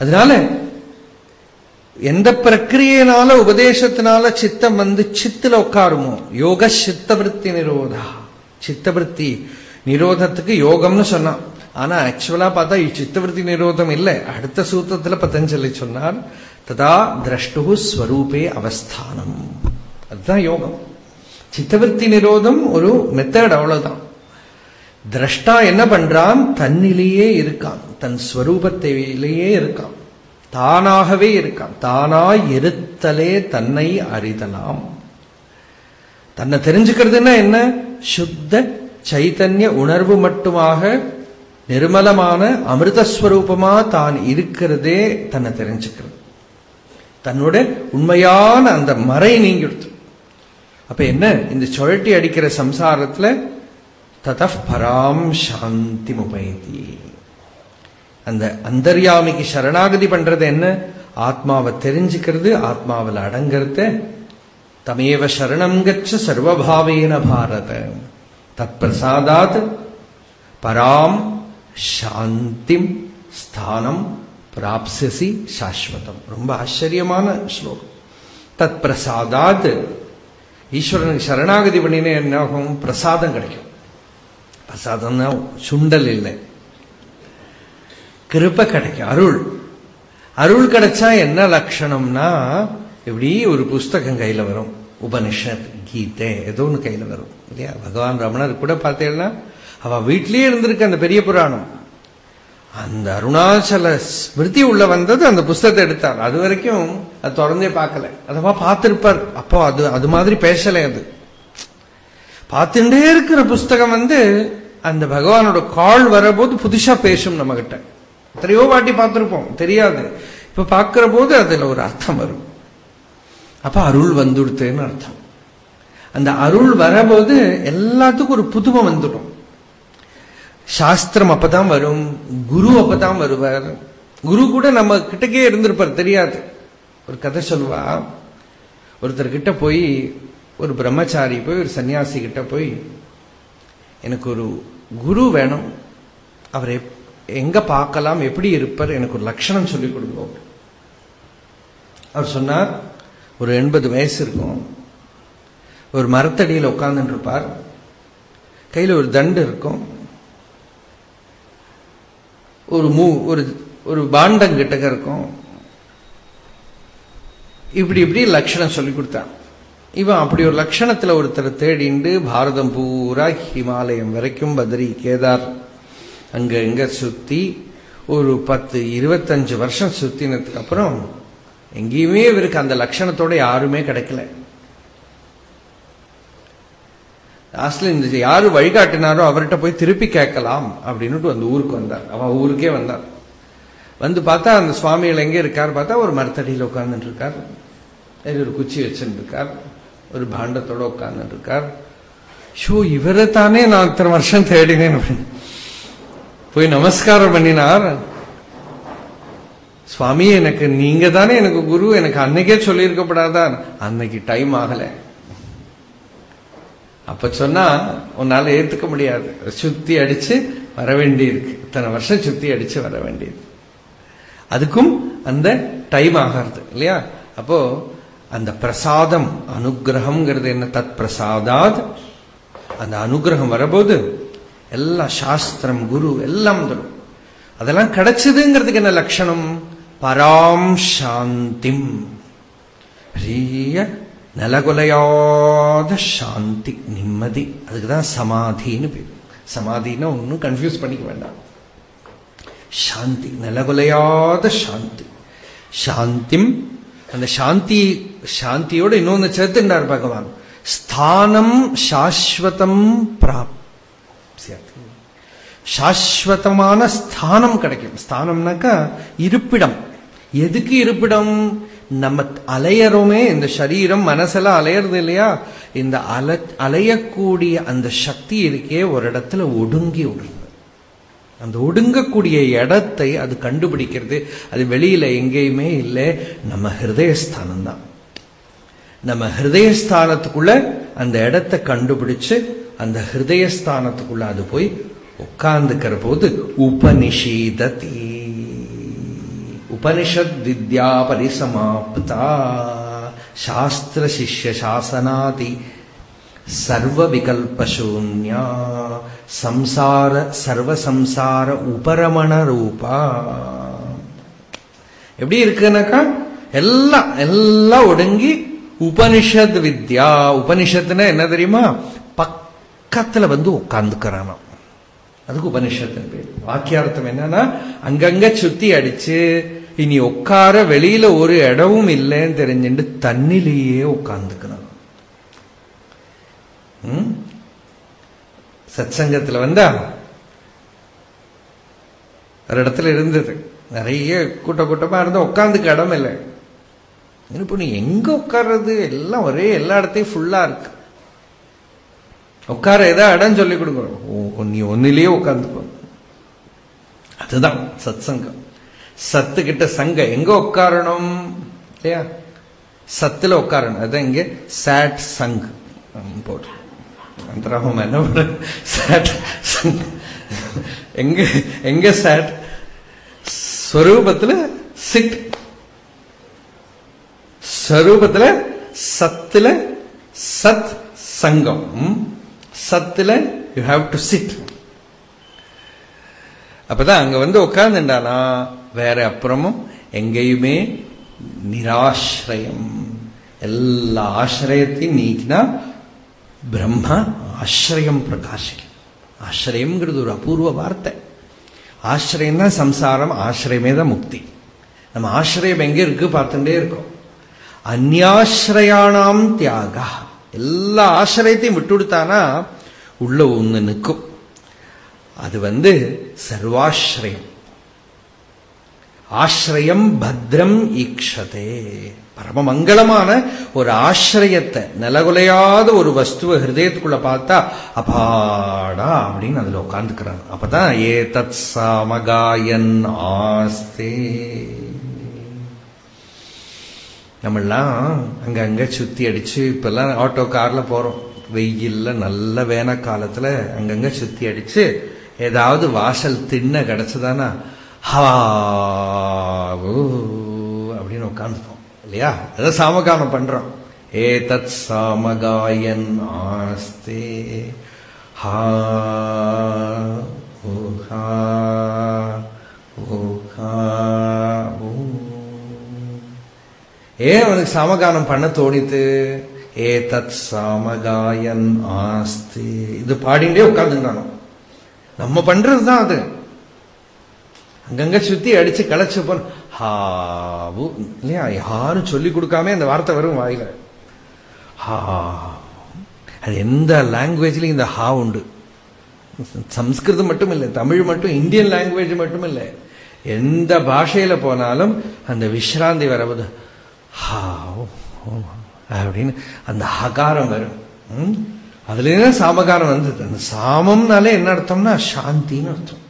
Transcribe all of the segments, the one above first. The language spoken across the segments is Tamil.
அதனால எந்த பிரக்கிரியனால உபதேசத்தினால சித்தம் வந்து சித்துல உட்காருமோ யோக சித்தவருத்தி நிரோதா. சித்தவருத்தி நிரோதத்துக்கு யோகம்னு சொன்னான். ஆனா ஆக்சுவலா பார்த்தா சித்தவருத்தி நிரோதம் இல்லை. அடுத்த சூத்திரத்துல பதஞ்சலி சொன்னார் ததா திரஷ்டு ஸ்வரூபே அவஸ்தானம். அதுதான் யோகம். சித்தவருத்தி நிரோதம் ஒரு மெத்தட் அவ்வளவுதான். திரஷ்டா என்ன பண்றான்? தன்னிலேயே இருக்கான். தன் ஸ்வரூபத்திலேயே இருக்கான். தானாகவே இருக்கான். தானா இருத்தலே தன்னை அறிதலாம் தன்னை தெரிஞ்சுக்கிறதுன்னா என்ன? சுத்த சைத்தன்ய உணர்வு மட்டுமாக நிர்மலமான அமிர்தஸ்வரூபமா தான் இருக்கிறதே தன்னை தெரிஞ்சுக்கிறது. தன்னோட உண்மையான அந்த மறை நீங்கிடுத்து அப்ப என்ன? இந்த சுழட்டி அடிக்கிற சம்சாரத்துல தத சாந்தி முபைதி அந்த அந்தர்யாமிக்கு சரணாகதி பண்றது என்ன? ஆத்மாவை தெரிஞ்சுக்கிறது ஆத்மாவில் அடங்கிறது. தமேவ சரணம் கச்ச சர்வபாவேன பாரத. தத் பிரசாதாத் பராம் சாந்திம் ஸ்தானம் பிராப்சசி சாஸ்வதம் ரொம்ப ஆச்சரியமான ஸ்லோகம் தத் பிரசாதாத் ஈஸ்வரனுக்கு சரணாகதி பண்ணினே என்னாகும் பிரசாதம் கிடைக்கும் பிரசாதம்னா சுண்டல் இல்லை. கிருப்ப கிடைக்கும் அருள். அருள் கிடைச்சா என்ன லட்சணம்னா இப்படி ஒரு புஸ்தகம் கையில வரும். உபனிஷத் கீதை ஏதோ ஒன்று கையில வரும். இல்லையா? பகவான் ரமணர் கூட பார்த்தேன்னா அவ வீட்லயே இருந்திருக்கு அந்த பெரிய புராணம். அந்த அருணாச்சல ஸ்மிருதி உள்ள வந்தது அந்த புஸ்தகத்தை எடுத்தார். அது வரைக்கும் அது திறந்தே பார்க்கல. அதவா பார்த்திருப்பார். அப்போ அது அது மாதிரி பேசலை அது. பார்த்துட்டே இருக்கிற புஸ்தகம் வந்து அந்த பகவானோட கால் வரபோது புதுசா பேசும் நம்ம கிட்ட எத்தனையோ வாட்டி பார்த்திருப்போம். தெரியாது. இப்ப பார்க்கிற போது அதுல ஒரு அர்த்தம் வரும். அப்ப அருள் வந்துடுத்துன்னு அர்த்தம். அந்த அருள் வரபோது எல்லாத்துக்கும் ஒரு புதுமை வந்துடும். சாஸ்திரம் அப்பதான் வரும். குரு அப்பதான் வருவார். குரு கூட நம்ம கிட்டக்கே இருந்திருப்பார். தெரியாது. ஒரு கதை சொல்லுவா. ஒருத்தர் கிட்ட போய் ஒரு பிரம்மச்சாரி போய் ஒரு சன்னியாசி கிட்ட போய் எனக்கு ஒரு குரு வேணும். அவர் எங்க பார்க்கலாம் எப்படி இருப்பார் எனக்கு ஒரு லட்சணம் சொல்லிக் கொடுங்க. அவர் சொன்னார் ஒரு எண்பது வயசு இருக்கும். ஒரு மரத்தடியில் உட்கார்ந்துட்டு இருப்பார் கையில் ஒரு தண்டு இருக்கும். ஒரு மூ ஒரு ஒரு பாண்டங்கிட்ட இருக்கும். இப்படி இப்படி லட்சணம் சொல்லி கொடுத்தான் இவன் அப்படி ஒரு லட்சணத்துல ஒருத்தர் தேடிண்டு பாரதம் பூரா ஹிமாலயம் வரைக்கும் பத்ரி கேதார். அங்க எங்க சுத்தி ஒரு பத்து இருபத்தஞ்சு வருஷம் சுத்தினதுக்கு அப்புறம் எங்கேயுமே இவருக்கு அந்த லட்சணத்தோட யாருமே கிடைக்கல. லாஸ்ட்ல இந்த யாரு வழிகாட்டினாரோ அவர்கிட்ட போய் திருப்பி கேட்கலாம் அப்படின்னுட்டு அந்த ஊருக்கு வந்தார். அவன் ஊருக்கே வந்தார் வந்து பார்த்தா அந்த சுவாமிகள் எங்க இருக்கார் பார்த்தா ஒரு மரத்தடியில் உட்கார்ந்துட்டு இருக்கார். ஒரு குச்சி வச்சுட்டு இருக்கார். ஒரு பாண்டத்தோட உட்கார்ந்துட்டு இருக்கார் ஷோ இவரை தானே நான் இத்தனை வருஷம் தேடினேன். போய் நமஸ்காரம் பண்ணினார். சுவாமி எனக்கு நீங்க தானே எனக்கு குரு எனக்கு அன்னைக்கே சொல்லியிருக்கப்படாதா? அன்னைக்கு டைம் ஆகல. அப்ப சொன்னா உன்னால ஏத்துக்க முடியாது. சுத்தி அடிச்சு வர வேண்டியிருக்கு. இத்தனை வருஷம் சுத்தி அடிச்சு வர வேண்டியது அதுக்கும் அந்த டைம் ஆகிறது இல்லையா? அப்போ அந்த பிரசாதம் அனுகிரகம்ங்கிறது என்ன? தத் பிரசாதாத் அந்த அனுகிரகம் வரபோது எல்லாம் சாஸ்திரம் குரு எல்லாம் வந்துடும். அதெல்லாம் கிடைச்சதுங்கிறதுக்கு என்ன லட்சணம்? பராம் சாந்திம். பெரிய நிலகுலையாத சாந்தி நிம்மதி. அதுக்குதான் சமாதின்னு பேர். சமாதின்னா ஒன்னும் கன்ஃபியூஸ் பண்ணிக்க வேண்டாம். சாந்தி நிலகுலையாத சாந்தி. சாந்திம் அந்த சாந்தி சாந்தியோட இன்னொன்னு சேர்த்துட்டார் பகவான். ஸ்தானம் சாஸ்வதம் பிராப். சாஸ்வதமான ஸ்தானம் கிடைக்கும். ஸ்தானம்னாக்கா இருப்பிடம். எதுக்கு இருப்பிடம்? நம்ம அலையறோமே இந்த சரீரம் மனசெல்லாம் அலையறது இல்லையா? இந்த அல அலையக்கூடிய அந்த சக்தி இருக்கே ஒரு இடத்துல ஒடுங்கி விடுறது. அந்த ஒடுங்கக்கூடிய இடத்தை அது கண்டுபிடிக்கிறது. அது வெளியில எங்கேயுமே இல்லை. நம்ம ஹிருதயஸ்தானம் தான் நம்ம ஹிருதயஸ்தானத்துக்குள்ள அந்த இடத்தை கண்டுபிடிச்சு அந்த ஹிருதயஸ்தானத்துக்குள்ள அது போய் உட்கார்ந்துக்கிற போது உபனிஷீததி. உபனிஷத் வித்யா பரிசமாப்தா சாஸ்திர சிஷ்ய சாசனாதி. சர்வ விகல்பசூன்யா சம்சார சர்வ சம்சார உபரமண ரூபா. எப்படி இருக்குனாக்கா? எல்லாம் எல்லாம் ஒடுங்கி உபனிஷத் வித்யா. உபனிஷத்துனா என்ன தெரியுமா? பக்கத்துல வந்து உட்கார்ந்துக்கிறானா அதுக்கு உபனிஷத்து பேர். வாக்கியார்த்தம் என்னன்னா அங்கங்க சுத்தி அடிச்சு இனி உட்கார வெளியில ஒரு இடமும் இல்லைன்னு தெரிஞ்சுட்டு தண்ணிலேயே உட்கார்ந்துக்கிறான் சத்சங்கத்துல வந்தா ஒரு இடத்துல இருந்தது. நிறைய கூட்ட கூட்டமா இருந்தா உட்காந்துக்கு இடம் இல்லை. இப்போ நீ எங்க உட்கார்றது எல்லாம் ஒரே எல்லா இடத்தையும் ஃபுல்லா இருக்கு. உட்கார ஏதாவது இடம் சொல்லி கொடுக்கணும் நீ ஒன்னிலேயே உட்காந்துக்கோ அதுதான் சத் சங்கம். சத்து கிட்ட சங்க எங்க உட்காரணும் இல்லையா? சத்துல உட்காரணும் அதுதான் இங்க சாட் சங் போட்டு அந்தராமம் என்ன பண்ற சாட் எங்க எங்க சாட் ஸ்வரூபத்துல சிட் ஸ்வரூபத்துல சத்துல சத் சங்கம் சத்துல யூ ஹாவ் டு சிட் அப்பதான் அங்க வந்து உட்கார்ந்துட்டானா வேற அப்புறமும் எங்கேயுமே நிராசிரயம் எல்லா ஆசிரியத்தையும் நீக்கினா பிரம்மா ஆசிரியம் பிரகாசிக்கும் ஆசிரியம்ங்கிறது ஒரு அபூர்வ வார்த்தை ஆசிரியம் தான் சம்சாரம் ஆசிரியமே தான் முக்தி நம்ம ஆசிரியம் எங்க இருக்கு பார்த்துட்டே இருக்கோம் அந்யாசிரயானாம் தியாக எல்லா ஆசிரியத்தையும் விட்டு கொடுத்தானா உள்ள ஒன்று நிற்கும் அது வந்து சர்வாசிரயம் ஆசிரியம் பத்ரம் ஈக்ஷதே பரம மங்களமான ஒரு ஆசிரியத்தை நிலகுலையாத ஒரு வஸ்துவ ஹிருதயத்துக்குள்ள பார்த்தா அபாடா அப்படின்னு அதுல உட்காந்துக்கிறாங்க அப்பதான் ஏ தத் சாமகாயன் ஆஸ்தே. நம்மெல்லாம் அங்கங்க சுத்தி அடிச்சு இப்பெல்லாம் ஆட்டோ கார்ல போறோம். வெயில்ல நல்ல வேன காலத்துல அங்கங்க சுத்தி அடிச்சு ஏதாவது வாசல் திண்ண கிடைச்சதானா? ஹவா அப்படின்னு உட்காந்து இல்லையா? அதான் சாமகானம் பண்றோம். ஏ தத் சாமகாயன் ஆஸ்தே ஹா ஓ ஹா ஓ ஹா ஓ ஏன் அவனுக்கு சாமகானம் பண்ண தோணித்து? ஏ தத் சாமகாயன் ஆஸ்தி இது பாடிண்டே உட்கார்ந்துட்டானோ நம்ம பண்றதுதான் அது. அங்கங்க சுத்தி அடிச்சு களைச்சு போன ஹாவு. இல்லையா? யாரும் சொல்லி கொடுக்காம அந்த வார்த்தை வரும் வாயில. ஹா அது எந்த லாங்குவேஜ்லயும் இந்த ஹா உண்டு. சம்ஸ்கிருதம் மட்டும் இல்லை தமிழ் மட்டும் இந்தியன் லாங்குவேஜ் மட்டும் இல்லை. எந்த பாஷையில போனாலும் அந்த விஸ்ராந்தி வரவது ஹா அப்படின்னு அந்த ஹகாரம் வரும். அதுல சாமகாரம் வந்தது. அந்த சாமம்னாலே என்ன அர்த்தம்னா சாந்தின்னு அர்த்தம்.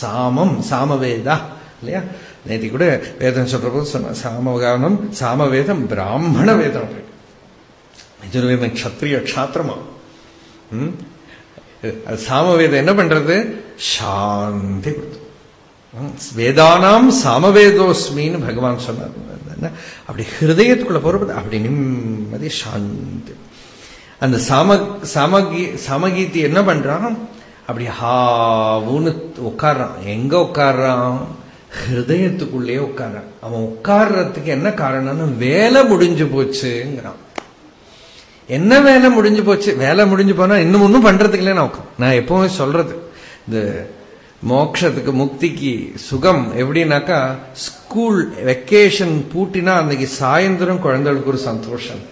சாமம் சாமவேதா. இல்லையா? நேற்று கூட வேதம் சொல்றபோது சொன்ன சாமகானம் சாமவேதம் பிராமண வேதம் யஜுர்வேதம் க்ஷத்ரிய க்ஷாத்திரமா சாமவேதம் என்ன பண்றது? சாந்தி கொடுத்து. வேதானாம் சாமவேதோஸ்மின்னு பகவான் சொன்னார். அப்படி ஹிருதயத்துக்குள்ள போறது அப்படி நிம்மதி சாந்தி. அந்த சாம சாமகீ சாமகீதி என்ன பண்றான்? அப்படி ஹாவுன்னு உட்கார்றான். எங்க உட்கார்றான்? ஹிருதயத்துக்குள்ளேயே உட்கார்றான் அவன் உட்கார்றதுக்கு என்ன காரணம்னு வேலை முடிஞ்சு போச்சுங்கிறான். என்ன வேலை முடிஞ்சு போச்சு? வேலை முடிஞ்சு போனா இன்னும் ஒன்றும் பண்றதுக்கு இல்லை நான் நான் எப்பவுமே சொல்றது இந்த மோக்ஷத்துக்கு முக்திக்கு சுகம் எப்படின்னாக்கா ஸ்கூல் வெக்கேஷன் பூட்டினா அன்னைக்கு சாயந்தரம் குழந்தைகளுக்கு ஒரு சந்தோஷம்.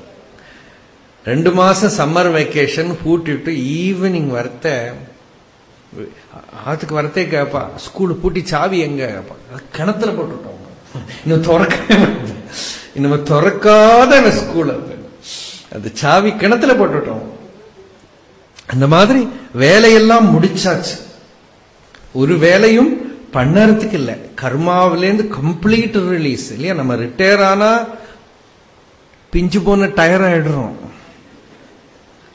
ரெண்டு மாசம் சம்மர் வெக்கேஷன் பூட்டிட்டு ஈவினிங் வரத்த ஆத்துக்கு வரத்தே கேப்பா. ஸ்கூலு பூட்டி சாவி எங்க? கிணத்துல போட்டுட்டோம். இன்னும் திறக்க இன்னும் திறக்காத ஸ்கூல் அது. அது சாவி கிணத்துல போட்டுட்டோம். அந்த மாதிரி வேலையெல்லாம் முடிச்சாச்சு. ஒரு வேலையும் பண்ணறதுக்கு இல்லை. கர்மாவிலேருந்து கம்ப்ளீட் ரிலீஸ் இல்லையா? நம்ம ரிட்டையர் ஆனா பிஞ்சு போன டயர் ஆயிடுறோம்.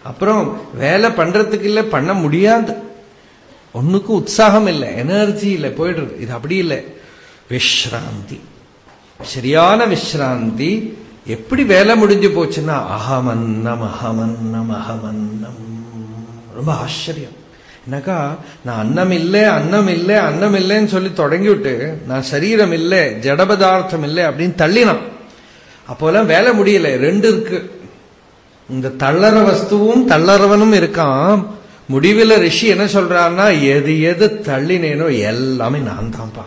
அப்புறம் வேலை பண்றதுக்கு இல்லை பண்ண முடியாது. ஒண்ணுக்கும் உற்சாகம் இல்லை எனர்ஜி இல்லை போயிடுறது இது அப்படி இல்லை. விஸ்ராந்தி சரியான விஸ்ராந்தி எப்படி வேலை முடிஞ்சு போச்சுன்னா அகமன்னம் அகமன்னம் அகமன்னம். ரொம்ப ஆச்சரியம். என்னக்கா நான் அன்னம் இல்லை அன்னம் இல்லை அன்னம் இல்லைன்னு சொல்லி தொடங்கி விட்டு நான் சரீரம் இல்லை ஜடபதார்த்தம் இல்லை அப்படின்னு தள்ளினான். அப்போலாம் வேலை முடியல. ரெண்டு இருக்கு. இந்த தள்ளற வஸ்துவும் தள்ளறவனும் இருக்கான். முடிவில் ரிஷி என்ன சொல்றான்னா எது எது தள்ளினேனோ எல்லாமே நான் தான்ப்பா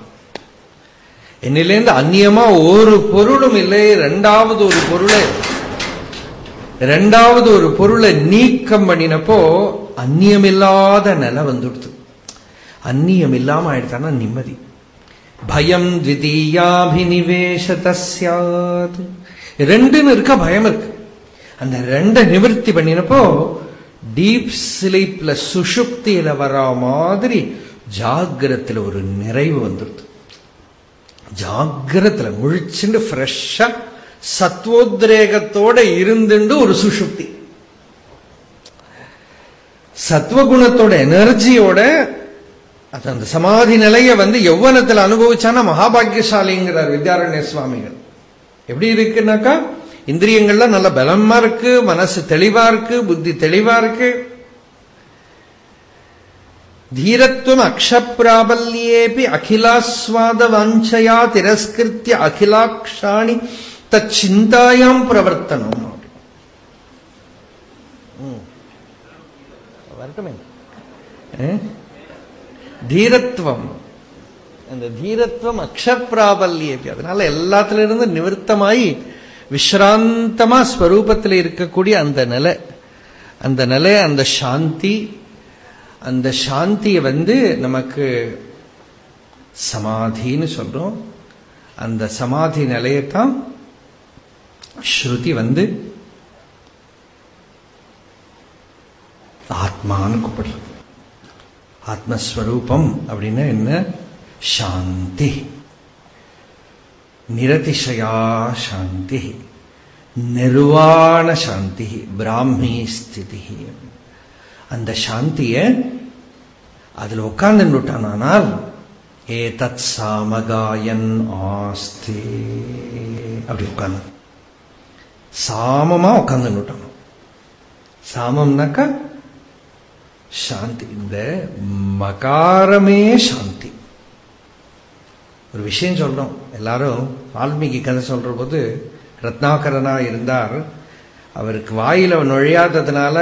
என்னிலேருந்து அந்நியமா ஒரு பொருளும் இல்லை ரெண்டாவது ஒரு பொருளை ரெண்டாவது ஒரு பொருளை நீக்கம் பண்ணினப்போ அந்நியமில்லாத நிலை வந்துடுது. அந்நியம் இல்லாம ஆயிடுத்தானா நிம்மதி. பயம் த்விதீயாபினிவேசத் ரெண்டுன்னு இருக்க பயம் இருக்கு. அந்த ரெண்டை நிவர்த்தி பண்ணினப்போ டீப் ஸ்லீப்ல சுஷுப்தியில வர மாதிரி ஜாகிரத்துல ஒரு நிறைவு வந்துடுது ஜாகிரத்துல முழிச்சுண்டு ஃப்ரெஷ்ஷா சத்வோத்ரேகத்தோட இருந்துண்டு ஒரு சுஷுப்தி சத்வகுணத்தோட எனர்ஜியோட அது அந்த சமாதி நிலையை வந்து யௌவனத்தில் அனுபவிச்சானா மகாபாகியசாலிங்கிறார் வித்யாரண்ய சுவாமிகள். எப்படி இருக்குன்னாக்கா இந்திரியங்கள்லாம் நல்ல பலமா இருக்கு மனசு தெளிவா இருக்கு புத்தி தெளிவா இருக்கு. தீரத்துவம் அக்ஷப்பிராபல்யேபி அகிலாஸ்வாத வாஞ்சயா திரஸ்கிருத்திய அகிலாக்ஷாணி தச்சிந்தாயாம் பிரவர்த்தனம் தீரத்துவம். அந்த தீரத்துவம் அக்ஷப்பிராபல்யேபி அதனால எல்லாத்துல இருந்து நிவர்த்தமாயி விஸ்ராந்தமா ஸ்வரூபத்தில் இருக்கக்கூடிய அந்த நிலை அந்த நிலை அந்த சாந்தி அந்த சாந்தியை வந்து நமக்கு சமாதின்னு சொல்றோம். அந்த சமாதி நிலையத்தான் ஸ்ருதி வந்து ஆத்மான்னு கூப்பிடுறது. ஆத்மஸ்வரூபம் அப்படின்னா என்ன? சாந்தி. நிரதிசயா சாந்தி நிர்வாண சாந்தி பிராமி ஸ்திதி அந்த சாந்திய அதுல உட்கார்ந்துட்டானால் ஏ தத் சாமகாயன் ஆஸ்தே அப்படி உட்கார்ந்து சாமமா உட்கார்ந்துட்டான் சாமம்னாக்கா சாந்தி இந்த மகாரமே சாந்தி ஒரு விஷயம் சொல்றோம். எல்லாரும் வால்மீகி கதை சொல்ற போது ரத்னாகரனா இருந்தார். அவருக்கு வாயில நுழையாததுனால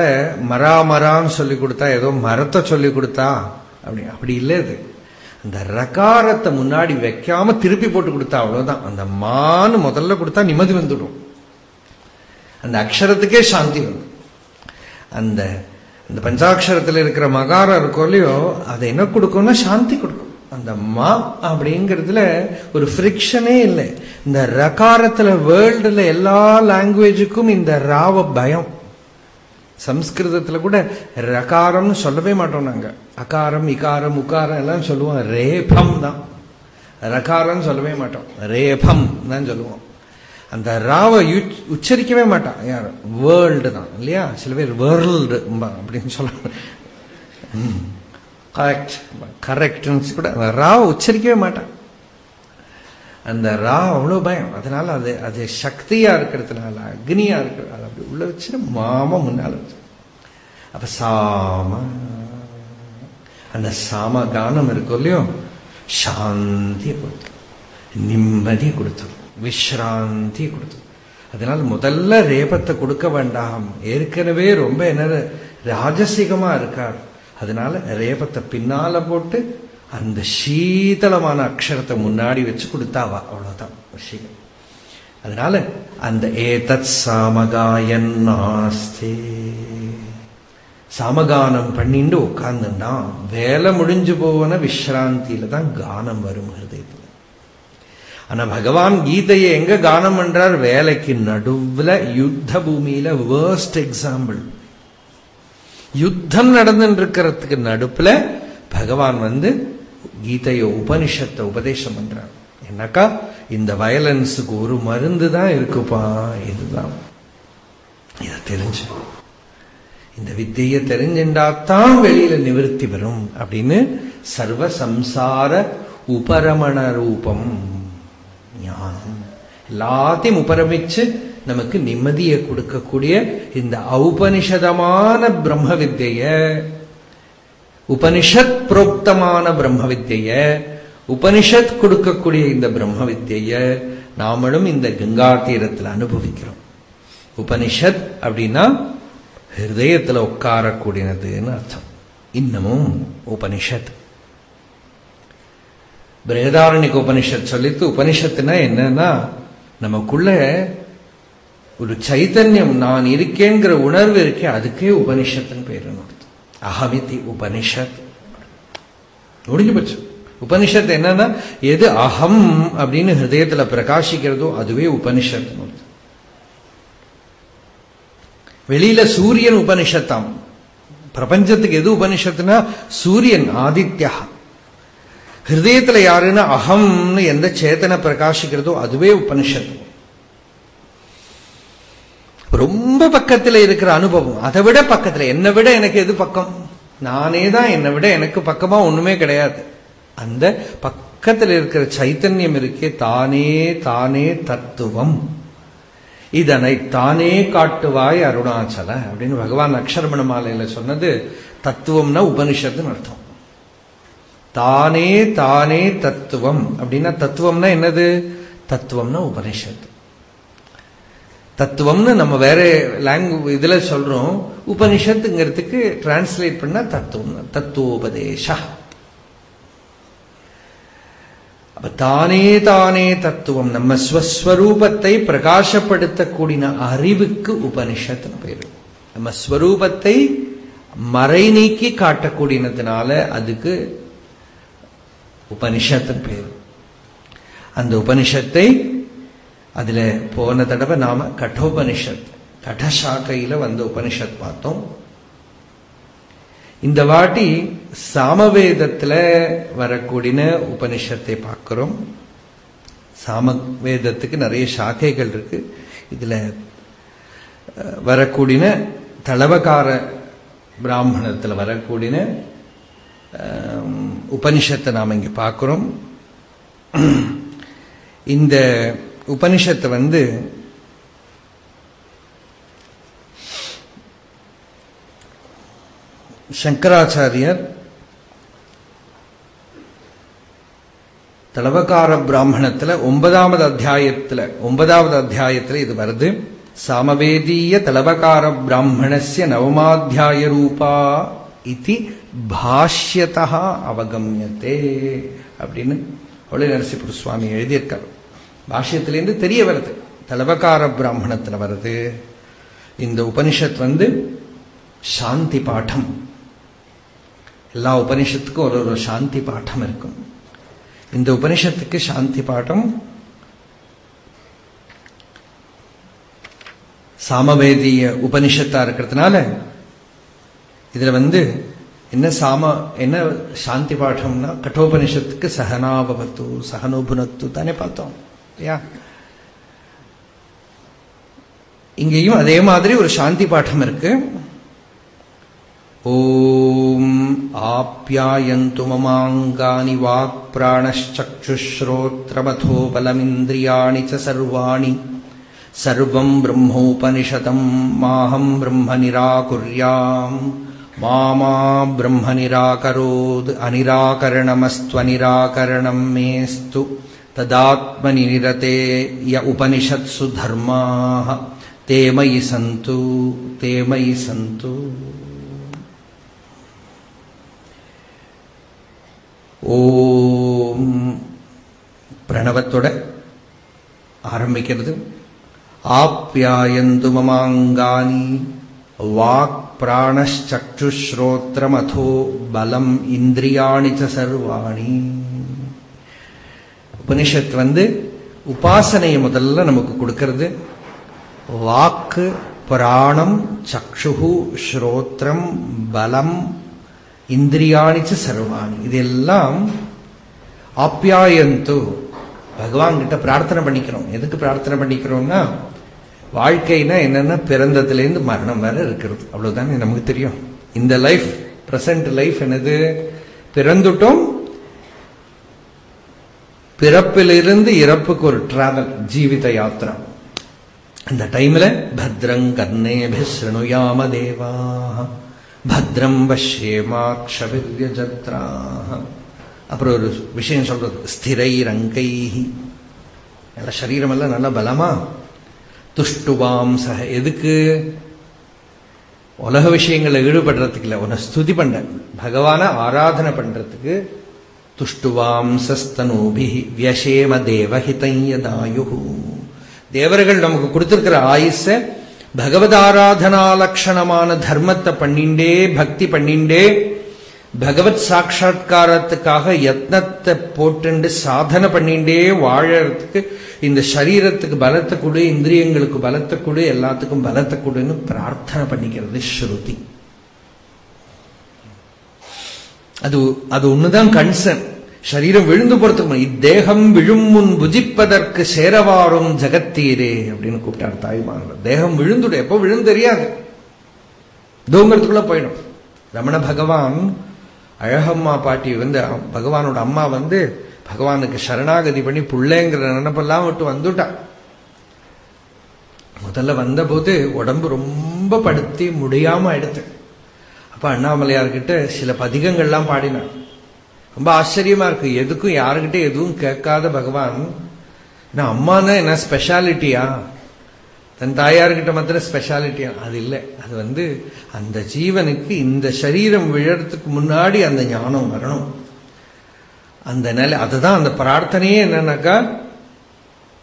மரா மரான்னு சொல்லி கொடுத்தா ஏதோ மரத்தை சொல்லி கொடுத்தா. அப்படி அப்படி இல்லை அது. அந்த ரகாரத்தை முன்னாடி வைக்காம திருப்பி போட்டு கொடுத்தா அவ்வளவுதான். அந்த மான்னு முதல்ல கொடுத்தா நிம்மதி வந்துடும். அந்த அக்ஷரத்துக்கே சாந்தி வரும். அந்த இந்த பஞ்சாட்சரத்தில் இருக்கிற மகாரம் இருக்கோ இல்லையோ அதை என்ன கொடுக்கும்னா சாந்தி கொடுக்கும். அந்த மா அப்படிங்கிறதுல ஒரு ஃப்ரிக்ஷனே இல்லை. இந்த ரகாரத்துல வேர்ல்டுல எல்லா லாங்குவேஜுக்கும் இந்த ராவ பயம். சம்ஸ்கிருதத்துல கூட ரகாரம்னு சொல்லவே மாட்டோம் நாங்க. அகாரம் இகாரம் உகாரம் எல்லாம் சொல்லுவோம். ரேபம் தான். ரகாரம் சொல்லவே மாட்டோம். ரேபம் தான் சொல்லுவோம். அந்த ராவை உச்சரிக்கவே மாட்டான். யார் வேர்ல்டு தான். இல்லையா? சில பேர் வேர்ல்டு அப்படின்னு சொல்ல கரெக்ட் கரெக்ட்னு கூட ராவை உச்சரிக்கவே மாட்டான். அந்த ரா அவ்வளோ பயம். அதனால அது அது சக்தியா இருக்கிறதுனால அக்னியா இருக்கிறது அப்படி உள்ள வச்சு மாம முன்னால வச்சு. அப்ப சாம அந்த சாம கானம் இருக்கும் இல்லையோ சாந்தியை கொடுத்து நிம்மதியை கொடுத்தோம் விஸ்ராந்தி கொடுத்தோம் அதனால முதல்ல ரேபத்தை கொடுக்க வேண்டாம். ஏற்கனவே ரொம்ப என்ன ராஜசிகமா இருக்கார். அதனால ரேபத்தை பின்னால போட்டு அந்த சீதளமான அக்ஷரத்தை முன்னாடி வச்சு கொடுத்தாவா? அவ்வளவுதான் விஷயம் அதனால அந்த ஏதத் சாமகாயன் நாஸ்தே. சாமகானம் பண்ணிட்டு உட்கார்ந்துட்டான் வேலை முடிஞ்சு போவன விஸ்ராந்தியில தான் கானம் வரும் ஹிருதயத்தில். ஆனா பகவான் கீதையை எங்க கானம் பண்றார்? வேலைக்கு நடுவுல யுத்த பூமியில வேர்ஸ்ட் எக்ஸாம்பிள் யுத்தம் நடந்துட்டு இருக்கிறதுக்கு நடுப்புல பகவான் வந்து கீதையோ உபனிஷத்தை உபதேசம் பண்றார். என்னக்கா? இந்த வயலன்ஸுக்கு ஒரு மருந்து தான் இருக்குப்பா இதுதான். இதை தெரிஞ்சு. இந்த வித்தியை தெரிஞ்சுட்டாத்தான் வெளியில நிவர்த்தி வரும் அப்படின்னு சர்வ சம்சார உபரமண ரூபம். ஞானம். எல்லாத்தையும் உபரமிச்சு நமக்கு நிம்மதியை கொடுக்கக்கூடிய இந்த ஔபனிஷதமான பிரம்ம வித்திய உபனிஷத் புரோக்தமான பிரம்ம வித்திய உபனிஷத் கொடுக்கக்கூடிய இந்த பிரம்ம வித்திய நாமளும் இந்த கங்கா தீரத்தில் அனுபவிக்கிறோம். உபனிஷத் அப்படின்னா ஹிருதயத்தில் உட்காரக்கூடியதுன்னு அர்த்தம். இன்னமும் உபனிஷத். பிரகதாரணிக உபனிஷத் சொல்லித்து உபனிஷத்துனா என்னன்னா நமக்குள்ள ஒரு சைத்தன்யம் நான் இருக்கேங்கிற உணர்வு இருக்கே அதுக்கே உபனிஷத்துன்னு பேரு அகமிதி உபனிஷத். முடிஞ்சு போச்சு. உபனிஷத்து என்னன்னா எது அகம் அப்படின்னு ஹிருதயத்துல பிரகாசிக்கிறதோ அதுவே உபனிஷத் வெளியில சூரியன் உபனிஷத்தாம். பிரபஞ்சத்துக்கு எது உபனிஷத்துனா சூரியன் ஆதித்யா. ஹிருதயத்துல யாருன்னா அகம்னு எந்த சேத்தனை பிரகாசிக்கிறதோ அதுவே உபனிஷத்து ரொம்ப பக்கத்துல இருக்கிற அனுபவம். அதை விட பக்கத்துல. என்னை விட எனக்கு எது பக்கம்? நானே தான் என்னை விட எனக்கு பக்கமா ஒண்ணுமே கிடையாது. அந்த பக்கத்துல இருக்கிற சைத்தன்யம் இருக்கே தானே தானே தத்துவம். இதனை தானே காட்டுவாய் அருணாச்சல அப்படின்னு பகவான் அக்ஷரமண மாலையில சொன்னது தத்துவம்னா உபனிஷத்துன்னு அர்த்தம். தானே தானே தத்துவம். அப்படின்னா தத்துவம்னா என்னது? தத்துவம்னா உபனிஷத்து. தத்துவம்னு நம்ம வேற லாங்குவேஜ் இதுல சொல்றோம். உபனிஷத்துங்கிறதுக்கு டிரான்ஸ்லேட் பண்ணா தத்துவம் தத்துவோபதேச. அப்ப தானே தானே தத்துவம். நம்ம ஸ்வஸ்வரூபத்தை பிரகாசப்படுத்தக்கூடிய அறிவுக்கு உபனிஷத்துன்னு பேரு. நம்ம ஸ்வரூபத்தை மறை நீக்கி காட்டக்கூடியதுனால அதுக்கு உபனிஷத்துன்னு பேரு. அந்த உபனிஷத்தை அதுல போன தடவை நாம கட்டோபனிஷத் கடசாக்கையில வந்த உபனிஷத் பார்த்தோம். இந்த வாட்டி சாமவேதத்துல வரக்கூடிய உபனிஷத்தை பார்க்கிறோம். சாமவேதத்துக்கு நிறைய சாக்கைகள் இருக்கு. இதுல வரக்கூடிய தளவகார பிராமணத்துல வரக்கூடிய உபனிஷத்தை நாம் இங்க பார்க்கிறோம். இந்த உபனிஷத்தை வந்து சங்கராச்சாரியர் தளவகார பிராமணத்துல ஒன்பதாவது அத்தியாயத்துல ஒன்பதாவது அத்தியாயத்துல இது வருது. சாமவேதீய தளவகார பிராமணஸ்ய நவமாத்தியாய ரூபா இது பாஷ்யதா அவகமியத்தே அப்படின்னு ஒளி நரசிபுர சுவாமி எழுதியிருக்கார். பாஷ்யத்திலேருந்து தெரிய வருது. தலவகார பிராமணத்தில் வருது. இந்த உபனிஷத் வந்து சாந்தி பாடம். எல்லா உபனிஷத்துக்கும் ஒரு ஒரு சாந்தி பாடம் இருக்கும். இந்த உபனிஷத்துக்கு சாந்தி பாடம் சாமவேதிய உபனிஷத்தா இருக்கிறதுனால இதுல வந்து என்ன சாம என்ன சாந்தி பாடம்னா கட்டோபனிஷத்துக்கு சகனாபவத்து சகனோபுனத்து தானே பார்த்தோம். இல்லையா இங்கேயும் அதே மாதிரி ஒரு சாந்தி பாடம் இருக்கு. ஓம் ஆப்யாயந்து மமாங்கானி வாக் பிராணச்சுஸ்ரோத்ரமதோ பலமிந்திரியாணி சர்வாணி. சர்வம் பிரம்மோபனிஷதம் மாஹம் பிரம்ம நிராகுர்யாம் மாமா பிரம்ம நிராகரோத் அனிராகரணமஸ்துவனிராகரணம் மேஸ்து. తదాత్మని నిరతే య ఉపనిషత్సు ధర్మా తేమయి సంతు తేమయి సంతు ஓம் பிரணவத்தோட ஆரம்பிக்கிறது ஆப்யாயந்து மமாங்கானி வாக் பிராணச்சக்ஷுஸ்ரோத்திரமதோ பலம் இந்திரியாணி சர்வாணி உபனிஷத் வந்து உபாசனையை முதல்ல நமக்கு கொடுக்கறது. வாக்கு பிராணம் சக்ஷு ஸ்ரோத்திரம் பலம் இந்திரியாணிச்சு சர்வாணி. இதெல்லாம் ஆப்யாயந்து. பகவான் கிட்ட பிரார்த்தனை பண்ணிக்கிறோம். எதுக்கு பிரார்த்தனை பண்ணிக்கிறோம்னா வாழ்க்கைனா என்னன்னா பிறந்ததுலேருந்து மரணம் வரை இருக்கிறது. அவ்வளவுதானே நமக்கு தெரியும். இந்த லைஃப் பிரசன்ட் லைஃப் என்னது? பிறந்துட்டோம் பிறப்பிலிருந்து இறப்புக்கு ஒரு டிராவல் ஜீவித யாத்திரா. அந்த டைம்ல பத்ரங் கர்ணேபி ஸ்ருணுயாம தேவா பத்ரம் பஷ்யேமாக்ஷபிர்யஜத்ரா அப்புறம் ஒரு விஷயம் சொல்றது ஸ்திரை ரங்கை நல்ல சரீரம் எல்லாம் நல்ல பலமா? துஷ்டுவாம் சக எதுக்கு? உலக விஷயங்களில் ஈடுபடுறதுக்கு இல்லை உன்னை ஸ்துதி பண்ண பகவான ஆராதனை பண்றதுக்கு துஷ்டுவாம் சஸ்தனூபி வியசேம தேவஹிதையதாயு தேவர்கள் நமக்கு கொடுத்திருக்கிற ஆயுச பகவதாராதனா லட்சணமான தர்மத்தை பண்ணிண்டே பக்தி பண்ணிண்டே பகவத் சாட்சா்காரத்துக்காக யத்னத்தை போட்டுண்டு சாதனை பண்ணிண்டே வாழறதுக்கு இந்த சரீரத்துக்கு பலத்தை கொடு இந்திரியங்களுக்கு பலத்தை கொடு எல்லாத்துக்கும் பலத்தை கொடுன்னு பிரார்த்தனை பண்ணிக்கிறது ஸ்ருதி. அது அது ஒண்ணுதான் கன்சர்ன் சரீரம் விழுந்து போறதுக்கு இத்தேகம் விழும் முன் புஜிப்பதற்கு சேரவாரும் ஜெகத்தீரே அப்படின்னு கூப்பிட்டார் தாய்மார்கள் தேகம் விழுந்துடும் எப்போ விழுந்து தெரியாது. தூங்கிறதுக்குள்ள போயிடும். ரமண பகவான் அழகம்மா பாட்டி வந்து பகவானோட அம்மா வந்து பகவானுக்கு சரணாகதி பண்ணி பிள்ளைங்கிற நினப்பெல்லாம் விட்டு வந்துட்டான் முதல்ல வந்தபோது உடம்பு ரொம்ப படுத்தி முடியாம எடுத்தேன் அப்ப அண்ணாமலையார்கிட்ட சில பதிகங்கள்லாம் பாடினான் ரொம்ப ஆச்சரியமா இருக்கு. எதுக்கும் யாருக்கிட்ட எதுவும் கேட்காத பகவான் நான் அம்மானா என்ன ஸ்பெஷாலிட்டியா தன் தாயார்கிட்ட மாத்திரம் ஸ்பெஷாலிட்டியா அது இல்லை. அது வந்து அந்த ஜீவனுக்கு இந்த சரீரம் விழறதுக்கு முன்னாடி அந்த ஞானம் வரணும். அந்த நிலை அதுதான் அந்த பிரார்த்தனையே என்னன்னாக்கா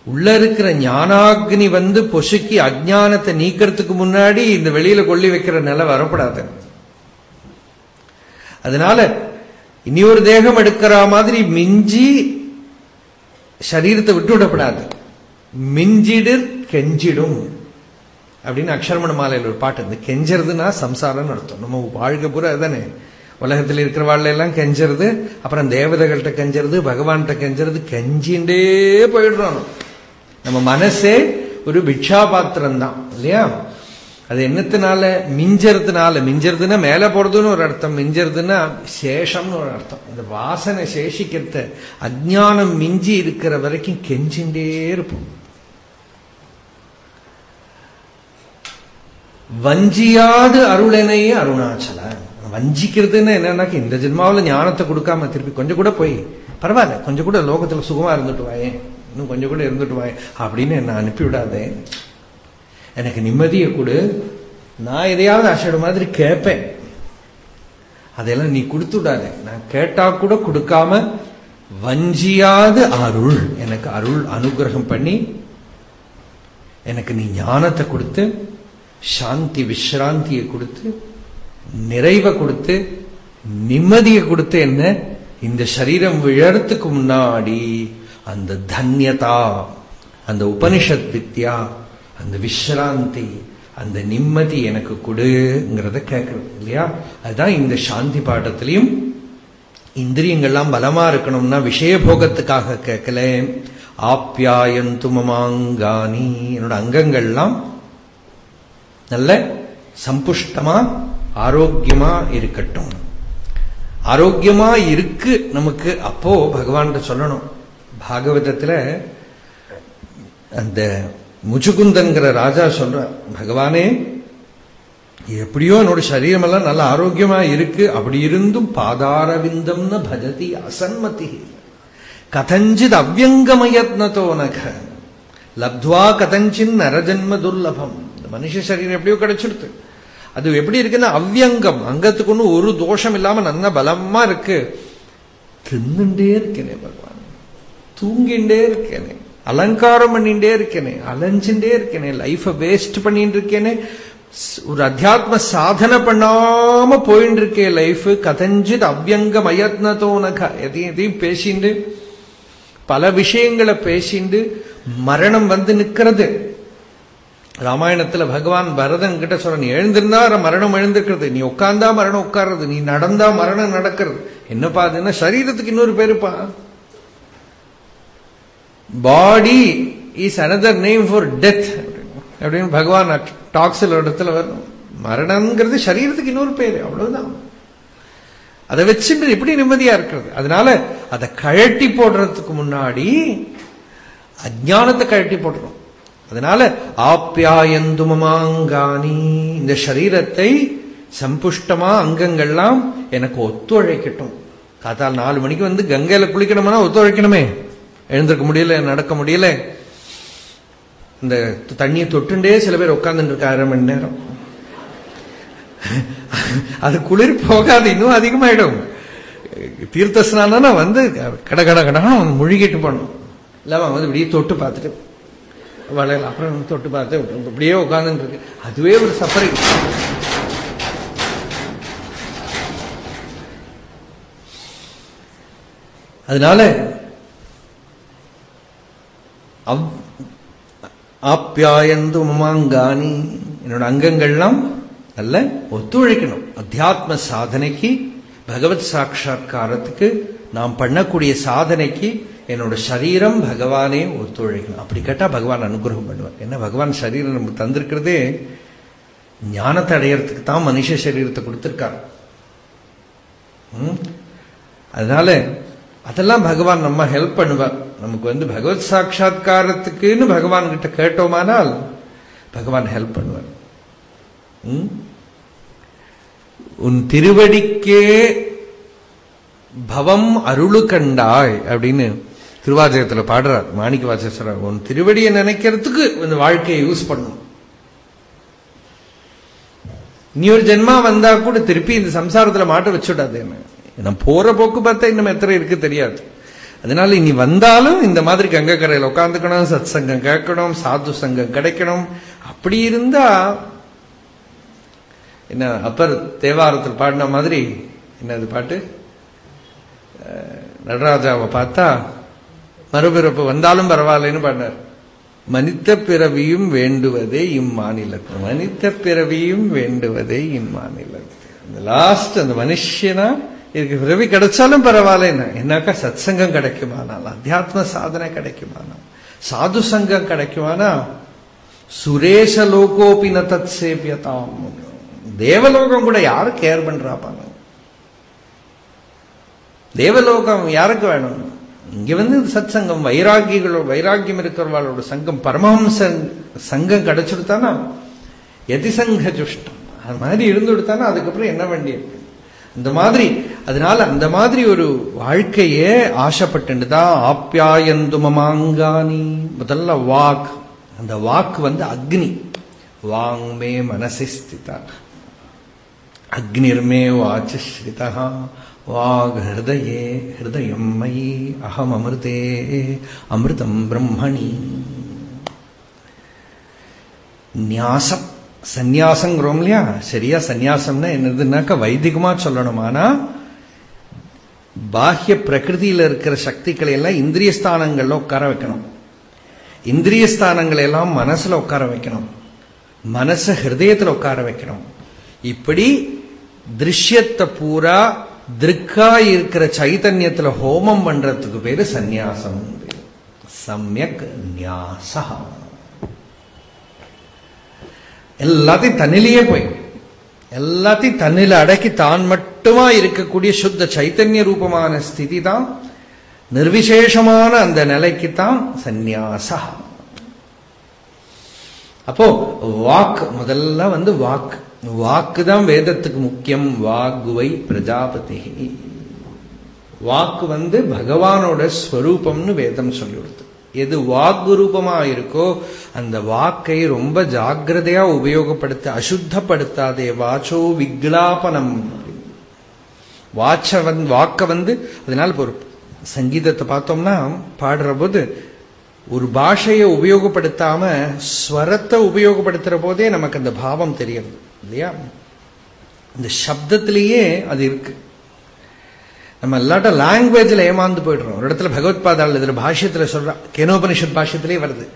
உள்ள இருக்கிற ஞானாக்னி வந்து பொசுக்கி அஜானத்தை நீக்கிறதுக்கு முன்னாடி இந்த வெளியில கொள்ளி வைக்கிற நிலை வரப்படாது அதனால இனி ஒரு தேகம் எடுக்கிற மாதிரி மிஞ்சி சரீரத்தை விட்டு விடப்படாது. மிஞ்சிடிர் கெஞ்சிடும். அப்படின்னு அக்ஷரமண மாலையில் ஒரு பாட்டு இந்த கெஞ்சறதுன்னா சம்சாரம்னு அர்த்தம். நம்ம வாழ்க்கை பூரா அதுதானே. உலகத்தில் இருக்கிற வாழ்ல எல்லாம் கெஞ்சறது அப்புறம் தேவதைகள்கிட்ட கெஞ்சறது பகவான்கிட்ட கெஞ்சறது கெஞ்சின்றே போயிடுறோம். நம்ம மனசே ஒரு பிக்ஷா பாத்திரம் தான் இல்லையா? அது என்னத்தினால? மிஞ்சறதுனால. மிஞ்சறதுன்னா மேல போறதுன்னு ஒரு அர்த்தம். மிஞ்சறதுன்னா சேஷம்னு ஒரு அர்த்தம். இந்த வாசனை சேஷிக்கிறத அஜானம் மிஞ்சி இருக்கிற வரைக்கும் கெஞ்சின்றே இருப்போம். வஞ்சியாது அருளனையே அருணாச்சல வஞ்சிக்கிறதுன்னு என்னன்னாக்க இந்த ஜென்மாவில் ஞானத்தை கொடுக்காம திருப்பி கொஞ்சம் கூட போய் பரவாயில்ல கொஞ்சம் கூட லோகத்துல சுகமா இருந்துட்டு வாயே இன்னும் கொஞ்சம் கூட இருந்துட்டு வாயே அப்படின்னு என்ன அனுப்பி விடாதே எனக்கு நிம்மதியை கொடு. நான் எதையாவது அசடு மாதிரி கேட்பேன். அதெல்லாம் நீ கொடுத்து நான் கேட்டா கூட கொடுக்காம வஞ்சியாது அருள். எனக்கு அருள் அனுகிரகம் பண்ணி எனக்கு நீ ஞானத்தை கொடுத்து சாந்தி விஸ்ராந்தியை கொடுத்து நிறைவை கொடுத்து நிம்மதியை கொடுத்து என்ன? இந்த சரீரம் விழறதுக்கு முன்னாடி அந்த தன்யதா அந்த உபனிஷத் வித்யா அந்த விஸ்ராந்தி அந்த நிம்மதி எனக்கு கொடுங்கிறத கேட்கறது இல்லையா? அதுதான் இந்த சாந்தி பாடத்திலையும் இந்திரியங்கள்லாம் பலமா இருக்கணும்னா விஷய போகத்துக்காக கேட்கல ஆப்யாயந்து மமாங்கானி. என்னோட அங்கங்கள்லாம் நல்ல சம்புஷ்டமா ஆரோக்கியமா இருக்கட்டும். ஆரோக்கியமா இருக்கு நமக்கு அப்போ பகவான் சொல்லணும். பாகவதத்துல அந்த முச்சுகுந்தன்கிற ராஜா சொல்ற பகவானே எப்படியோ என்னோட சரீரமெல்லாம் நல்ல ஆரோக்கியமா இருக்கு. அப்படி இருந்தும் பாதாரவிந்தம்னு பஜதி அசன்மதி. கதஞ்சித் அவ்வங்கமயத்னத்தோ நக. லப்துவா கதஞ்சின் நரஜன்ம துர்லபம். இந்த மனுஷ சரீரம் எப்படியோ கிடைச்சிருது அது எப்படி இருக்குன்னா அவ்வியங்கம் அங்கத்துக்கு ஒன்றும் ஒரு தோஷம் இல்லாம நல்ல பலமா இருக்கு. தின்னுண்டே இருக்கேனே பகவான். தூங்கிண்டே இருக்கேனே. அலங்காரம் பண்ணிட்டே இருக்கேனே அலைஞ்சுட்டே இருக்கேனே லைஃப வேஸ்ட் பண்ணிட்டு இருக்கேனே ஒரு அத்தியாத்ம சாதனை பண்ணாம போயிட்டு இருக்கே லைஃப் கதஞ்சித் அவ்வங்கம் அயத்னத்தோனக எதையும் எதையும் பேசிண்டு பல விஷயங்களை பேசிண்டு மரணம் வந்து நிக்கிறது ராமாயணத்துல பகவான் பரதன் கிட்ட சொல்ற நீ எழுந்திருந்தா மரணம் எழுந்திருக்கிறது நீ உட்கார்ந்தா மரணம் உட்கார்றது நீ நடந்தா மரணம் நடக்கிறது. என்னப்பா பாதுன்னா சரீரத்துக்கு இன்னொரு பேருப்பா? Body is another name for death அப்படின்னு பகவான் டாக்ஸில் இடத்துல வரும். மரணம்ங்கிறது சரீரத்துக்கு இன்னொரு பேர் அவ்வளவுதான். அதை வச்சுட்டு எப்படி நிம்மதியா இருக்கிறது? அதனால அதை கழட்டி போடுறதுக்கு முன்னாடி அஜானத்தை கழட்டி போடுறோம் அதனால ஆப்யாயந்துமமாங்கானி இந்த சரீரத்தை சம்புஷ்டமா அங்கங்கள்லாம் எனக்கு ஒத்துழைக்கட்டும். காத்தால் நாலு மணிக்கு வந்து கங்கையில குளிக்கணும்னா ஒத்துழைக்கணுமே. எழுந்திருக்க முடியல நடக்க முடியல. இந்த தண்ணியை தொட்டுண்டே சில பேர் உட்கார்ந்துட்டு இருக்க அரை மணி நேரம். அது குளிர் போகாது இன்னும் அதிகமாயிடும். தீர்த்த ஸ்நானம்னா வந்து கட கட கடனா முழுகிட்டு போனோம் இல்லாம வந்து இப்படியே தொட்டு பார்த்துட்டு வளையல் அப்புறம் தொட்டு பார்த்து இப்படியே உட்காந்துட்டு இருக்கு. அதுவே ஒரு சஃபரிங் அதனால ஆப்யாயந்து மமாங்கானி என்னோட அங்கங்கள்லாம் நல்ல ஒத்துழைக்கணும். அத்தியாத்ம சாதனைக்கு பகவத் சாட்சா்காரத்துக்கு நாம் பண்ணக்கூடிய சாதனைக்கு என்னோட சரீரம் பகவானே ஒத்துழைக்கணும். அப்படி கேட்டா பகவான் அனுகிரகம் பண்ணுவார். என்ன பகவான் சரீரம் நமக்கு தந்திருக்கிறதே ஞானத்தை அடையறதுக்கு தான் மனுஷ சரீரத்தை கொடுத்திருக்கார். அதனால அதெல்லாம் பகவான் நம்ம ஹெல்ப் பண்ணுவார். நமக்கு வந்து பகவத் சாட்சா்காரத்துக்குன்னு பகவான் கிட்ட கேட்டோமானால் பகவான் ஹெல்ப் பண்ணுவார். உன் திருவடிக்கே பவம் அருளு கண்டாய் அப்படின்னு திருவாச்சகத்துல பாடுறார். மாணிக்க வாசஸ்வரர் உன் திருவடியை நினைக்கிறதுக்கு இந்த வாழ்க்கையை யூஸ் பண்ணும் நீ ஒரு ஜென்மா வந்தா கூட திருப்பி இந்த சம்சாரத்துல மாட்ட வச்சுடாது. என்ன போற போக்கு பார்த்தா இன்னும் எத்தனை இருக்கு தெரியாது. அதனால இனி வந்தாலும் இந்த மாதிரி கங்கக்கரையில் உட்காந்துக்கணும் சத் சங்கம் கேட்கணும் சாது சங்கம் கிடைக்கணும். அப்படி இருந்தா என்ன அப்பர் தேவாரத்தில் பாடின மாதிரி என்னது பாட்டு? நடராஜாவை பார்த்தா மறுபிறப்பு வந்தாலும் பரவாயில்லன்னு பாடினார். மனித பிறவியும் வேண்டுவதே இம்மாநிலத்தில். மனித பிறவியும் வேண்டுவதே இம்மாநிலத்தில். அந்த லாஸ்ட் அந்த மனுஷனா எனக்கு உதவி கிடைச்சாலும் பரவாயில்ல என்னாக்கா சத் சங்கம் கிடைக்குமானால் அத்தியாத்ம சாதனை கிடைக்குமானா சாது சங்கம் கிடைக்குமானா? சுரேஷ ந தத் சேவியதாம் தேவலோகம் கூட யாரு கேர் பண்றாப்பாங்க தேவலோகம் யாருக்கு வேணும்? இங்க வந்து சத் சங்கம் வைராகிகளோ வைராகியம் இருக்கிறவாளோட சங்கம் பரமஹம்ச சங்கம் கிடைச்சுடுத்தானா? எதிசங்க ஜுஷ்டம். அது மாதிரி இருந்துடுத்தானா? அதுக்கப்புறம் என்ன வண்டி இருக்கு இந்த மாதிரி அதனால அந்த மாதிரி ஒரு வாழ்க்கையே ஆசைப்பட்டுதான் ஆப்யாயந்து மமாங்கானி. முதல்ல வாக். அந்த வாக்கு வந்து அக்னி. வாங்மே மனசி ஸ்திதா. அக்னிர்மே வாச்சஸ்ரிதா வாக் ஹிருதயே ஹிருதயம் மயி அகம் அமிர்தே அமிர்தம் பிரம்மணி. நியாசம் சந்நியாசங்கிறோம் இல்லையா? சரியா சந்நியாசம்னா என்னதுன்னாக்கா வைதிகமா சொல்லணும். ஆனா பாஹ்ய பிரகிருதியில இருக்கிற சக்திகளை எல்லாம் இந்திரிய ஸ்தானங்கள்ல உட்கார வைக்கணும். இந்திரிய ஸ்தானங்களை எல்லாம் மனசுல உட்கார வைக்கணும். மனச ஹிருதயத்துல உட்கார வைக்கணும். இப்படி திருஷ்யத்தை பூரா திருக்கா இருக்கிற சைத்தன்யத்துல ஹோமம் பண்றதுக்கு பேரு சந்நியாசம். சமயக் நியாசா எல்லாத்தையும் தன்னிலேயே போய். எல்லாத்தையும் தன்னில அடக்கி தான் மட்டுமா இருக்கக்கூடிய சுத்த சைத்தன்ய ரூபமான ஸ்திதி தான். நிர்விசேஷமான அந்த நிலைக்கு தான் சந்நியாசா. அப்போ வாக் முதல்ல வந்து வாக்கு வாக்கு தான் வேதத்துக்கு முக்கியம். வாக்குவை பிரஜாபதி. வாக்கு வந்து பகவானோட ஸ்வரூபம்னு வேதம் சொல்லி கொடுத்து எது வாக்கு ரூபமா இருக்கோ அந்த வாக்கை ரொம்ப ஜாகிரதையா உபயோகப்படுத்த அசுத்தப்படுத்தாதே வாச்சோ விக்லாபனம். வாச்ச வந்து வாக்க வந்து அதனால ஒரு சங்கீதத்தை பார்த்தோம்னா பாடுற போது ஒரு பாஷையை உபயோகப்படுத்தாம ஸ்வரத்தை உபயோகப்படுத்துற போதே நமக்கு அந்த பாவம் தெரியுது இல்லையா? இந்த சப்தத்திலேயே அது இருக்கு. நம்ம இல்லாட்ட லாங்குவேஜ்ல ஏமாந்து போயிடுறோம். ஒரு இடத்துல பகவத்பாதாள் இதுல பாஷ்யத்துல சொல்றா கேனோபனிஷத் பாஷ்யத்திலே வருது.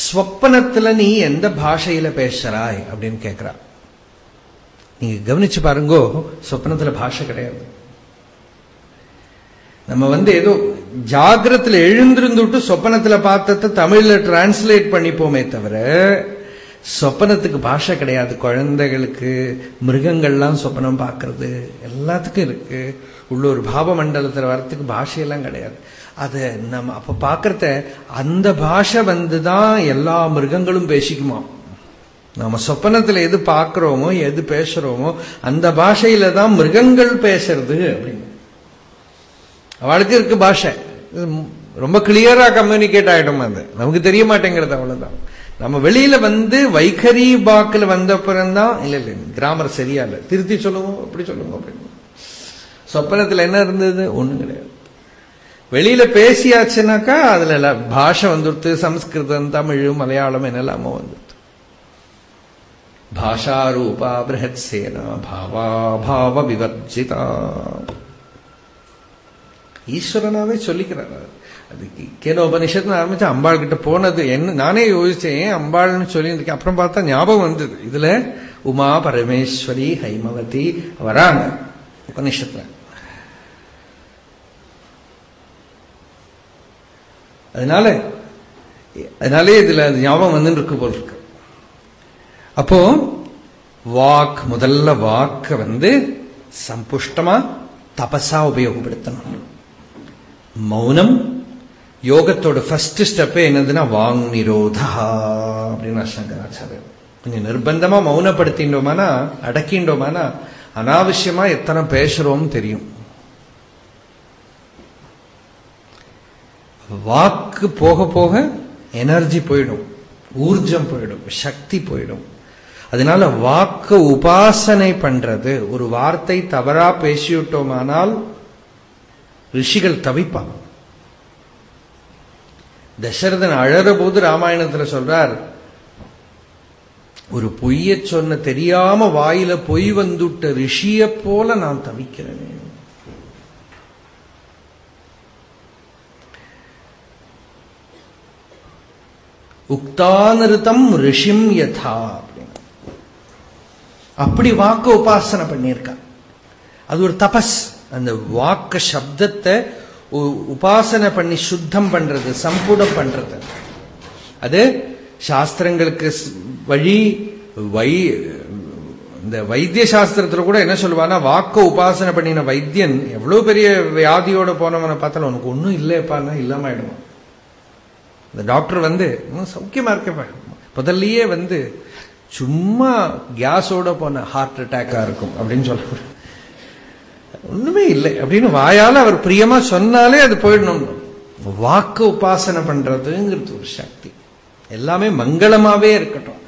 ஸ்வப்னத்துல நீ எந்த பாஷையில பேசுறாய்? அப்படின்னு கேட்கிறா நீங்க கவனிச்சு பாருங்கோ சொப்னத்துல பாஷை கிடையாது. நம்ம வந்து ஏதோ ஜாகிரத்துல எழுந்திருந்துட்டு சொப்பனத்துல பார்த்தத தமிழ்ல டிரான்ஸ்லேட் பண்ணிப்போமே தவிர சொப்பனத்துக்கு பாஷை கிடையாது. குழந்தைகளுக்கு மிருகங்கள்லாம் சொப்பனம் பார்க்கறது எல்லாத்துக்கும் இருக்கு. உள்ள ஒரு பாவ மண்டலத்தில் வரத்துக்கு பாஷையெல்லாம் கிடையாது. அதை நம்ம அப்போ பார்க்கறத அந்த பாஷை வந்து தான் எல்லா மிருகங்களும் பேசிக்குமா? நம்ம சொப்பனத்தில் எது பார்க்குறோமோ எது பேசுறோமோ அந்த பாஷையில தான் மிருகங்கள் பேசுறது அப்படின்னு. அவளுக்கு இருக்கு பாஷை. ரொம்ப கிளியரா கம்யூனிகேட் ஆகிடும் அது. நமக்கு தெரிய மாட்டேங்கிறது அவ்வளவுதான். நம்ம வெளியில வந்து வைகரி பாக்கில் வந்த பிறந்தான் இல்ல இல்ல கிராமர் சரியா இல்ல. திருத்தி சொல்லுவோம் அப்படி சொல்லுவோம் அப்படின்னு சொப்பனத்துல என்ன இருந்தது? ஒண்ணும் கிடையாது. வெளியில பேசியாச்சுனாக்கா அதுல பாஷை வந்துடுத்து சம்ஸ்கிருதம் தமிழ் மலையாளம் என்னெல்லாமோ வந்துடுது பாஷாரூபா பிரஹத் சேனா பாவா பாவ விவர்ஜிதா. ஈஸ்வரனாவே சொல்லிக்கிறார் அது கேன உபனிஷத்து ஆரம்பிச்சு அம்பாள் கிட்ட போனது என்ன நானே யோசிச்சேன் அம்பாள்னு சொல்லியிருக்கேன் அப்புறம் பார்த்தா ஞாபகம் வந்தது. இதுல உமா பரமேஸ்வரி ஹைமவதி வராங்க உபனிஷத்துல அதனால அதனாலே இதுல அது ஞாபகம் வந்து இருக்கு போல் இருக்கு. அப்போ வாக் முதல்ல வாக்க வந்து சம்புஷ்டமா தபசா உபயோகப்படுத்தணும். மௌனம் யோகத்தோட ஃபர்ஸ்ட் ஸ்டெப்பே என்னதுன்னா வாங் நிரோதா அப்படின்னு சங்கராச்சாரியர் கொஞ்சம் நிர்பந்தமா மௌனப்படுத்தின்றோமானா அடக்கின்றோமானா அனாவசியமா எத்தனை பேசுறோம் தெரியும். வாக்கு போக போக எனர்ஜி போயிடும். ஊர்ஜம் போயிடும். சக்தி போயிடும். அதனால வாக்கு உபாசனை பண்றது ஒரு வார்த்தை தவறா பேசிவிட்டோமானால் ரிஷிகள் தவிப்பாங்க. தசரதன் அழற போது ராமாயணத்துல சொல்றார் ஒரு பொய்ய சொன்ன தெரியாம வாயில பொய் வந்துட்ட ரிஷிய போல நான் தவிக்கிறேன். உக்தானிருத்தம் ரிஷிம் யதா அப்படி வாக்கு உபாசனை பண்ணியிருக்கா அது ஒரு தபஸ். அந்த வாக்கு சப்தத்தை உபாசனை பண்ணி சுத்தம் பண்றது சம்புடம் பண்றது. அது சாஸ்திரங்களுக்கு வழி வை இந்த வைத்திய சாஸ்திரத்துல கூட என்ன சொல்லுவானா வாக்க உபாசனை பண்ணின வைத்தியன் எவ்வளவு பெரிய வியாதியோட போனவனை பார்த்தாலும் உனக்கு ஒன்றும் இல்லையப்பான்னா இல்லாம ஆயிடுவான். இந்த டாக்டர் வந்து சௌக்கியமா இருக்கப்பா. முதல்லயே வந்து சும்மா கேஸோட போன ஹார்ட் அட்டாக்கா இருக்கும் அப்படின்னு சொல்ல ஒண்ணுமே இல்லை. அப்படின்னு வாயால அவர் பிரியமா சொன்னாலே அது போயிடணும். வாக்கு உபாசனை பண்றதுங்கிறது ஒரு சக்தி. எல்லாமே மங்களமாவே இருக்கட்டும்.